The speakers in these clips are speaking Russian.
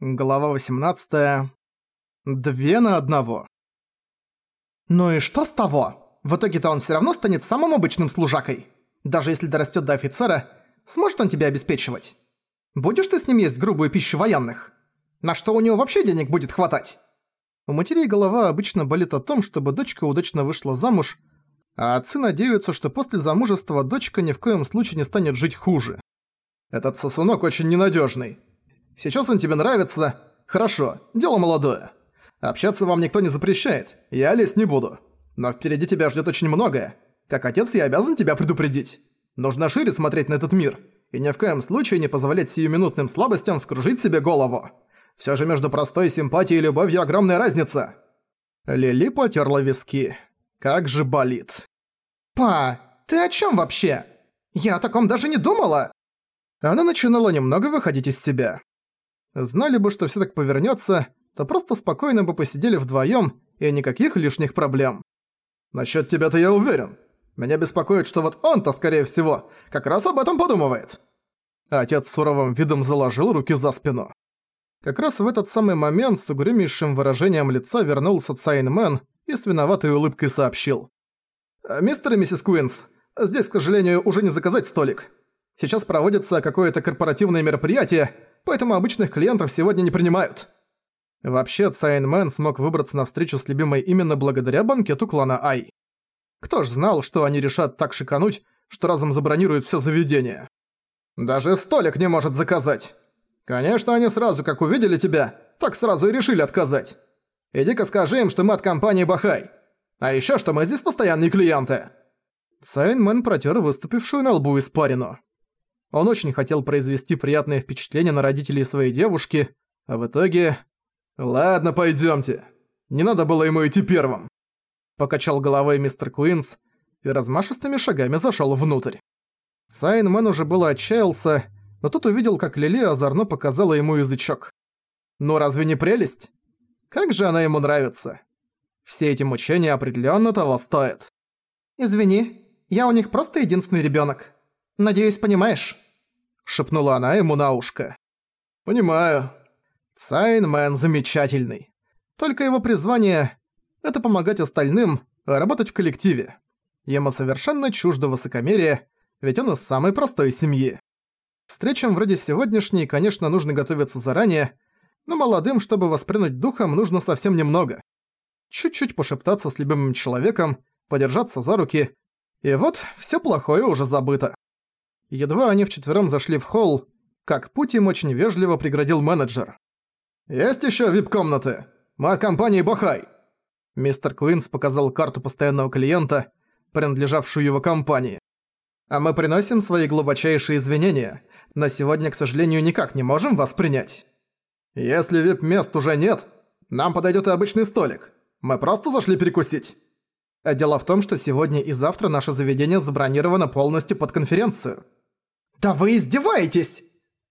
Глава 18. Две на одного. Ну и что с того? В итоге-то он всё равно станет самым обычным служакой. Даже если дорастёт до офицера, сможет он тебя обеспечивать? Будешь ты с ним есть грубую пищу военных? На что у него вообще денег будет хватать? У матерей голова обычно болит о том, чтобы дочка удачно вышла замуж, а отцы надеются, что после замужества дочка ни в коем случае не станет жить хуже. Этот сосунок очень ненадёжный. Сейчас он тебе нравится. Хорошо, дело молодое. Общаться вам никто не запрещает, я лезть не буду. Но впереди тебя ждет очень многое. Как отец я обязан тебя предупредить. Нужно шире смотреть на этот мир, и ни в коем случае не позволять сиюминутным слабостям вскружить себе голову. Все же между простой симпатией и любовью огромная разница. Лили потерла виски. Как же болит. «Па, ты о чем вообще? Я о таком даже не думала!» Она начинала немного выходить из себя. Знали бы, что всё так повернётся, то просто спокойно бы посидели вдвоём и никаких лишних проблем. Насчёт тебя-то я уверен. Меня беспокоит, что вот он-то, скорее всего, как раз об этом подумывает. Отец с суровым видом заложил руки за спину. Как раз в этот самый момент с угрюмейшим выражением лица вернулся Цайнмен и с виноватой улыбкой сообщил. «Мистер и миссис Куинс, здесь, к сожалению, уже не заказать столик. Сейчас проводится какое-то корпоративное мероприятие, поэтому обычных клиентов сегодня не принимают. Вообще, Цайнмен смог выбраться на встречу с любимой именно благодаря банкету клана Ай. Кто ж знал, что они решат так шикануть, что разом забронируют все заведение. Даже столик не может заказать. Конечно, они сразу, как увидели тебя, так сразу и решили отказать. Иди-ка скажи им, что мы от компании Бахай. А еще что мы здесь постоянные клиенты. Цайнмен протер выступившую на лбу испарину. Он очень хотел произвести приятное впечатление на родителей своей девушки, а в итоге... «Ладно, пойдёмте. Не надо было ему идти первым». Покачал головой мистер Куинс и размашистыми шагами зашёл внутрь. Сайнмен уже было отчаялся, но тут увидел, как Лили озорно показала ему язычок. «Ну разве не прелесть? Как же она ему нравится!» Все эти мучения определённо того стоят. «Извини, я у них просто единственный ребёнок. Надеюсь, понимаешь?» Шепнула она ему на ушко. «Понимаю. Сайнмен замечательный. Только его призвание — это помогать остальным, работать в коллективе. Ему совершенно чуждо высокомерие, ведь он из самой простой семьи. Встречам вроде сегодняшней, конечно, нужно готовиться заранее, но молодым, чтобы воспринять духом, нужно совсем немного. Чуть-чуть пошептаться с любимым человеком, подержаться за руки, и вот все плохое уже забыто. Едва они вчетвером зашли в холл, как путь очень вежливо преградил менеджер. «Есть ещё вип-комнаты? Мы от компании Бахай!» Мистер Куинс показал карту постоянного клиента, принадлежавшую его компании. «А мы приносим свои глубочайшие извинения. На сегодня, к сожалению, никак не можем вас принять. Если вип-мест уже нет, нам подойдёт и обычный столик. Мы просто зашли перекусить». Дело в том, что сегодня и завтра наше заведение забронировано полностью под конференцию. «Да вы издеваетесь!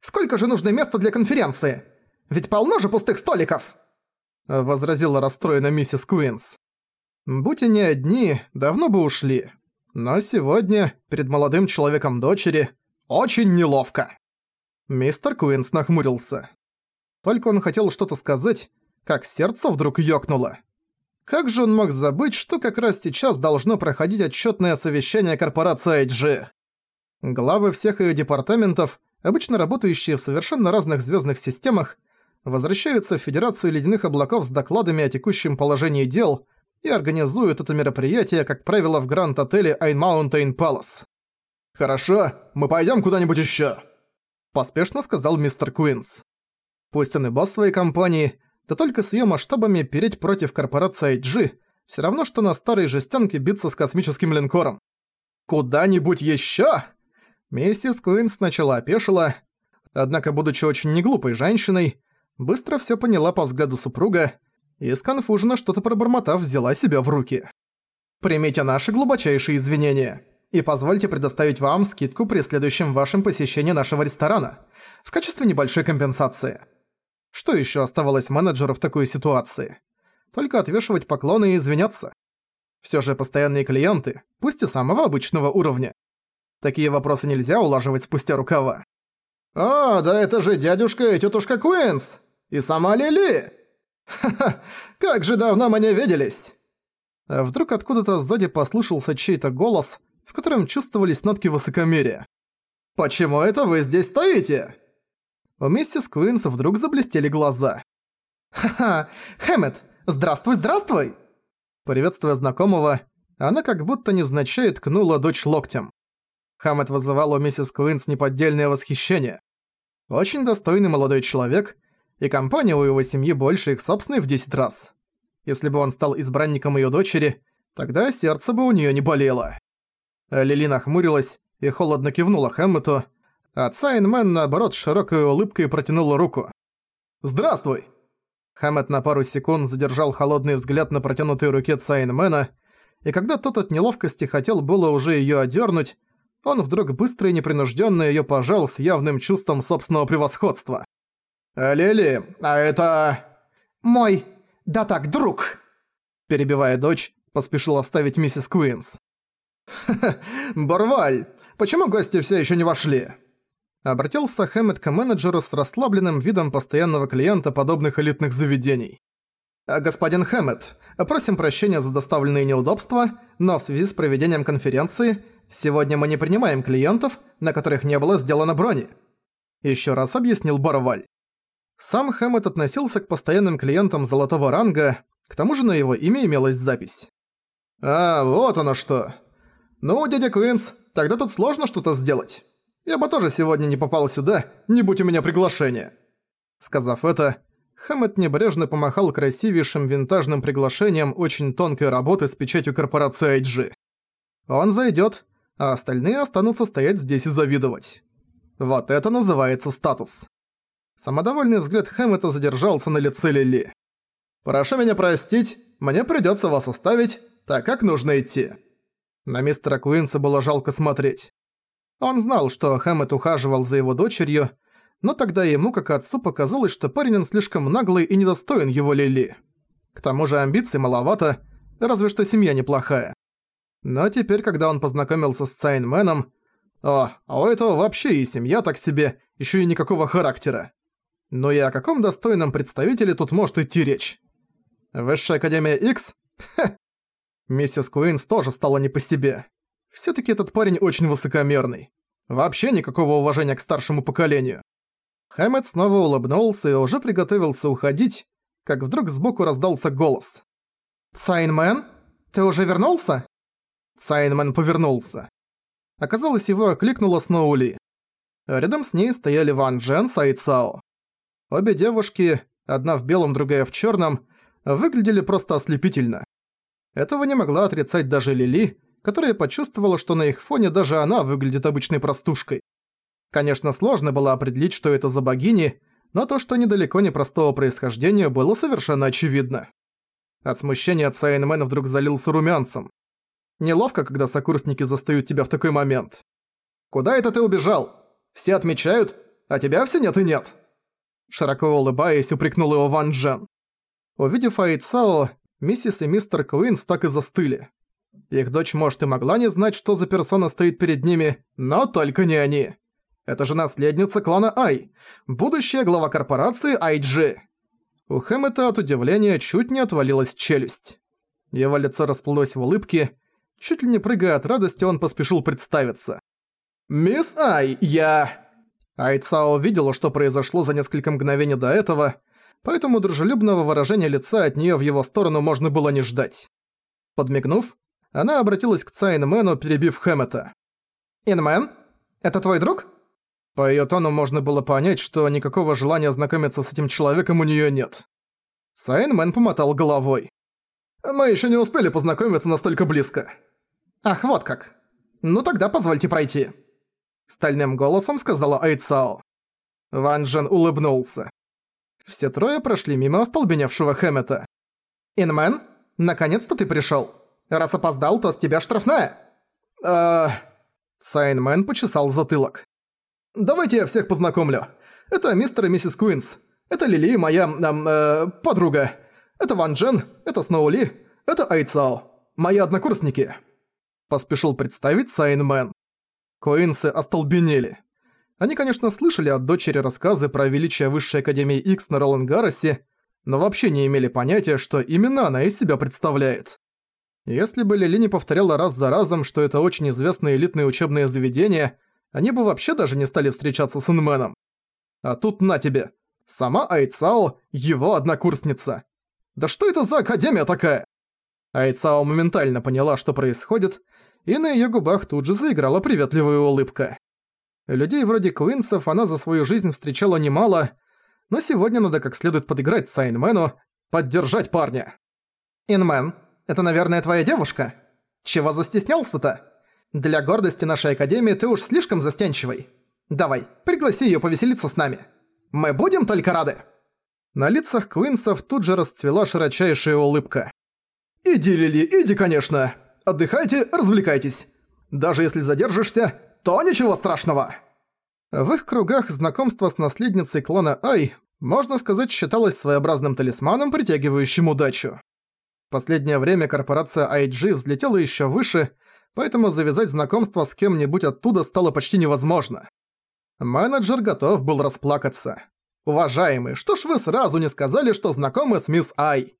Сколько же нужно места для конференции? Ведь полно же пустых столиков!» Возразила расстроенно миссис Куинс. «Будь они одни, давно бы ушли. Но сегодня, перед молодым человеком дочери, очень неловко». Мистер Куинс нахмурился. Только он хотел что-то сказать, как сердце вдруг ёкнуло. Как же он мог забыть, что как раз сейчас должно проходить отчетное совещание корпорации IG? Главы всех ее департаментов, обычно работающие в совершенно разных звездных системах, возвращаются в Федерацию Ледяных Облаков с докладами о текущем положении дел и организуют это мероприятие, как правило, в Гранд-отеле Айн Маунтейн Палас. «Хорошо, мы пойдем куда-нибудь еще, поспешно сказал мистер Куинс. Пусть он и босс своей компании, да только с ее масштабами переть против корпорации IG все равно, что на старой жестянке биться с космическим линкором. «Куда-нибудь еще? Миссис Куин сначала опешила, однако, будучи очень неглупой женщиной, быстро всё поняла по взгляду супруга и, сконфуженно что-то пробормотав, взяла себя в руки. «Примите наши глубочайшие извинения и позвольте предоставить вам скидку при следующем вашем посещении нашего ресторана в качестве небольшой компенсации». Что ещё оставалось менеджеру в такой ситуации? Только отвешивать поклоны и извиняться. Всё же постоянные клиенты, пусть и самого обычного уровня. Такие вопросы нельзя улаживать спустя рукава. «О, да это же дядюшка и тетушка Куинс! И сама Лили! Ха-ха, как же давно мы не виделись!» А вдруг откуда-то сзади послышался чей-то голос, в котором чувствовались нотки высокомерия. «Почему это вы здесь стоите?» У миссис Куинс вдруг заблестели глаза. «Ха-ха, Хэммет, здравствуй, здравствуй!» Приветствуя знакомого, она как будто невзначай ткнула дочь локтем. Хаммет вызывал у миссис Куинс неподдельное восхищение. Очень достойный молодой человек, и компания у его семьи больше их собственной в 10 раз. Если бы он стал избранником ее дочери, тогда сердце бы у нее не болело. Лили нахмурилась и холодно кивнула Хэммету, а Цайнмен, наоборот, широкой улыбкой протянула руку. «Здравствуй!» Хэммет на пару секунд задержал холодный взгляд на протянутой руке Цайнмена, и когда тот от неловкости хотел было уже её одёрнуть, он вдруг быстро и непринуждённо её пожал с явным чувством собственного превосходства. «Лили, а это...» «Мой... да так, друг!» Перебивая дочь, поспешила вставить миссис Куинс. «Ха-ха, Борваль, почему гости всё ещё не вошли?» Обратился Хэммет к менеджеру с расслабленным видом постоянного клиента подобных элитных заведений. «Э, «Господин Хэммет, просим прощения за доставленные неудобства, но в связи с проведением конференции сегодня мы не принимаем клиентов, на которых не было сделано брони», Ещё раз объяснил Бороваль. Сам Хэммет относился к постоянным клиентам золотого ранга, к тому же на его имя имелась запись. «А, вот оно что. Ну, дядя Квинс, тогда тут сложно что-то сделать. Я бы тоже сегодня не попал сюда, не будь у меня приглашения». Сказав это, Хэммет небрежно помахал красивейшим винтажным приглашением очень тонкой работы с печатью корпорации IG. Он зайдёт, а остальные останутся стоять здесь и завидовать. Вот это называется статус. Самодовольный взгляд Хэммета задержался на лице Лили. «Прошу меня простить, мне придётся вас оставить, так как нужно идти». На мистера Куинса было жалко смотреть. Он знал, что Хэммет ухаживал за его дочерью, но тогда ему, как отцу, показалось, что парень он слишком наглый и недостоин его Лили. К тому же амбиций маловато, разве что семья неплохая. Но теперь, когда он познакомился с Цайнменом, о, а у этого вообще и семья так себе, ещё и никакого характера. Ну и о каком достойном представителе тут может идти речь? Высшая Академия X? Ха! Миссис Куинс тоже стала не по себе. Всё-таки этот парень очень высокомерный. Вообще никакого уважения к старшему поколению. Хэммет снова улыбнулся и уже приготовился уходить, как вдруг сбоку раздался голос. «Сайнмен, ты уже вернулся?» Сайнмен повернулся. Оказалось, его окликнула Сноули. Рядом с ней стояли Ван Джен с Айцао. Обе девушки, одна в белом, другая в черном, выглядели просто ослепительно. Этого не могла отрицать даже Лили, которая почувствовала, что на их фоне даже она выглядит обычной простушкой. Конечно, сложно было определить, что это за богини, но то, что недалеко не простого происхождения, было совершенно очевидно. От смущения Цайнмен вдруг залился румянцем. Неловко, когда сокурсники застают тебя в такой момент. «Куда это ты убежал? Все отмечают, а тебя все нет и нет!» Широко улыбаясь, упрекнул его Ван Джен. Увидев Айцао, миссис и мистер Куинс так и застыли. Их дочь, может, и могла не знать, что за персона стоит перед ними, но только не они. Это же наследница клана Ай, будущая глава корпорации IG. У Хэммета от удивления чуть не отвалилась челюсть. Его лицо расплылось в улыбке, чуть ли не прыгая от радости, он поспешил представиться. «Мисс Ай, я...» Айцао видела, что произошло за несколько мгновений до этого, поэтому дружелюбного выражения лица от неё в его сторону можно было не ждать. Подмигнув, она обратилась к Цайнмену, перебив Хэммета. «Инмен, это твой друг?» По её тону можно было понять, что никакого желания знакомиться с этим человеком у неё нет. Сайнмен помотал головой. «Мы ещё не успели познакомиться настолько близко». «Ах, вот как. Ну тогда позвольте пройти». Стальным голосом сказала Айцао. Ван Джен улыбнулся. Все трое прошли мимо остолбеневшего Хэммета. «Инмен, наконец-то ты пришёл. Раз опоздал, то с тебя штрафная». «Э...» Сайнмен почесал затылок. Давайте я всех познакомлю. Это мистер и миссис Куинс. Это Лили, моя, эм, э, подруга. Это Ван Джен, это Сноули, это Айцао. Мои однокурсники. Поспешил представить Сайнмен. Куинсы остолбенели. Они, конечно, слышали от дочери рассказы про величие Высшей Академии X на Ролангаросе, но вообще не имели понятия, что именно она из себя представляет. Если бы Лили не повторяла раз за разом, что это очень известное элитное учебное заведение, они бы вообще даже не стали встречаться с Инменом. А тут на тебе. Сама Айцао – его однокурсница. Да что это за академия такая? Айцао моментально поняла, что происходит, и на её губах тут же заиграла приветливая улыбка. Людей вроде Куинсов она за свою жизнь встречала немало, но сегодня надо как следует подыграть Сайнмену, поддержать парня. «Инмен, это, наверное, твоя девушка? Чего застеснялся-то? Для гордости нашей Академии ты уж слишком застенчивый. Давай, пригласи её повеселиться с нами. Мы будем только рады!» На лицах Куинсов тут же расцвела широчайшая улыбка. «Иди, Лили, иди, конечно! Отдыхайте, развлекайтесь! Даже если задержишься, то ничего страшного!» В их кругах знакомство с наследницей клана Ай, можно сказать, считалось своеобразным талисманом, притягивающим удачу. В последнее время корпорация IG взлетела еще выше, поэтому завязать знакомство с кем-нибудь оттуда стало почти невозможно. Менеджер готов был расплакаться. «Уважаемый, что ж вы сразу не сказали, что знакомы с мисс Ай?»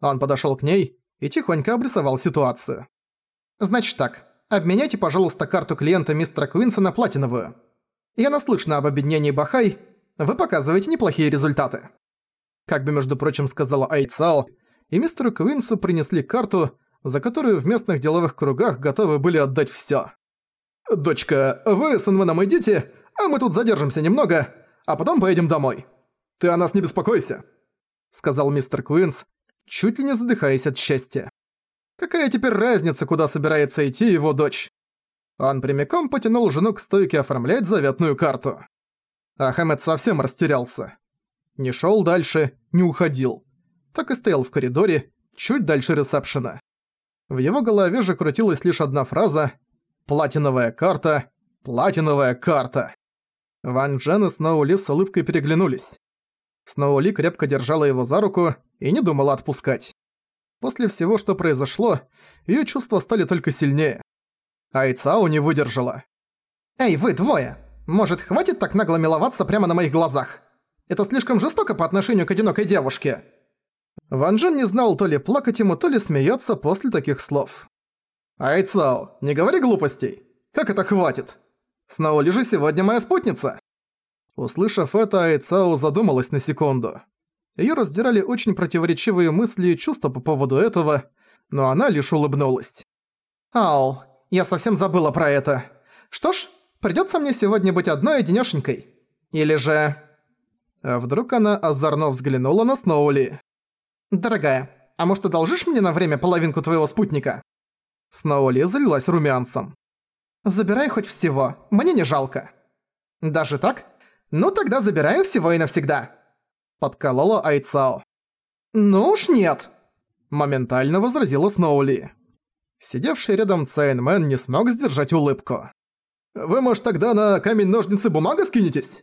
Он подошёл к ней и тихонько обрисовал ситуацию. «Значит так, обменяйте, пожалуйста, карту клиента мистера Куинса на платиновую. Я наслышана об объединении Бахай, вы показываете неплохие результаты». Как бы, между прочим, сказала Ай Цао, и мистеру Куинсу принесли карту, за которую в местных деловых кругах готовы были отдать всё. «Дочка, вы с Инвеном идите, а мы тут задержимся немного, а потом поедем домой. Ты о нас не беспокойся», — сказал мистер Куинс, чуть ли не задыхаясь от счастья. Какая теперь разница, куда собирается идти его дочь? Он прямиком потянул жену к стойке оформлять заветную карту. Ахамед совсем растерялся. Не шёл дальше, не уходил. Так и стоял в коридоре, чуть дальше ресепшена. В его голове же крутилась лишь одна фраза «Платиновая карта, платиновая карта». Ван Джен и Сноули с улыбкой переглянулись. Сноули крепко держала его за руку и не думала отпускать. После всего, что произошло, её чувства стали только сильнее. Айцао не выдержала. «Эй, вы двое! Может, хватит так нагло миловаться прямо на моих глазах? Это слишком жестоко по отношению к одинокой девушке!» Ван Джен не знал то ли плакать ему, то ли смеяться после таких слов. «Айцао, не говори глупостей! Как это хватит? Сноули же сегодня моя спутница!» Услышав это, Айцао задумалась на секунду. Её раздирали очень противоречивые мысли и чувства по поводу этого, но она лишь улыбнулась. «Ау, я совсем забыла про это. Что ж, придётся мне сегодня быть одной одинёшенькой. Или же...» А вдруг она озорно взглянула на Сноули. «Дорогая, а может одолжишь мне на время половинку твоего спутника?» Сноули залилась румянцем. «Забирай хоть всего, мне не жалко». «Даже так? Ну тогда забираю всего и навсегда» подколола Айцао. «Ну уж нет!» Моментально возразила Сноули. Сидевший рядом Цайнмен не смог сдержать улыбку. «Вы, может, тогда на камень-ножницы-бумага скинетесь?»